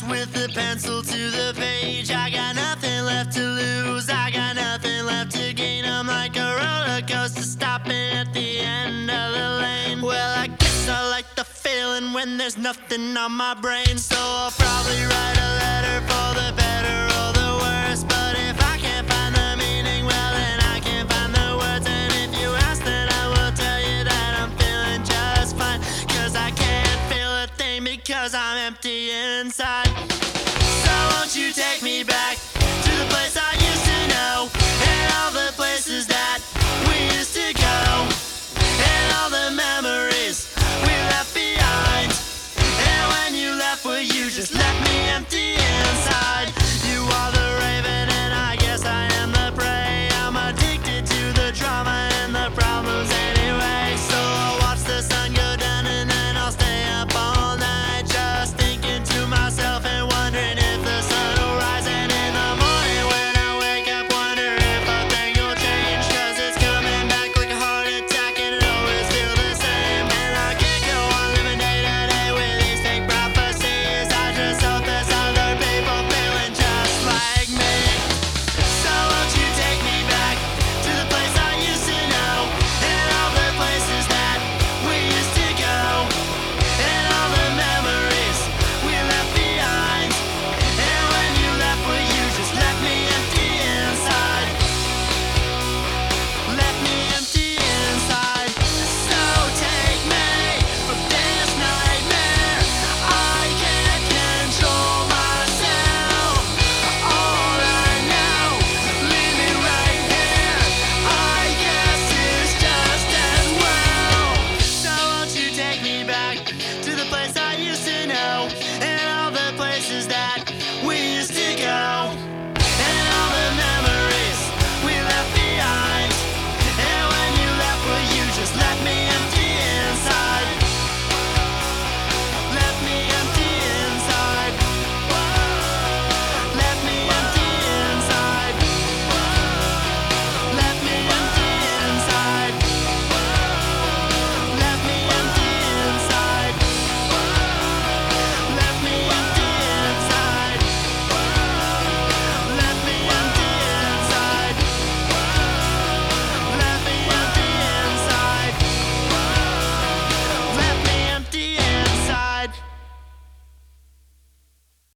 with the pencil to the page. I got nothing left to lose. I got nothing left to gain. I'm like a roller coaster stopping at the end of the lane. Well, I guess I like the feeling when there's nothing on my brain. So I'll probably write because I'm empty inside. So won't you take?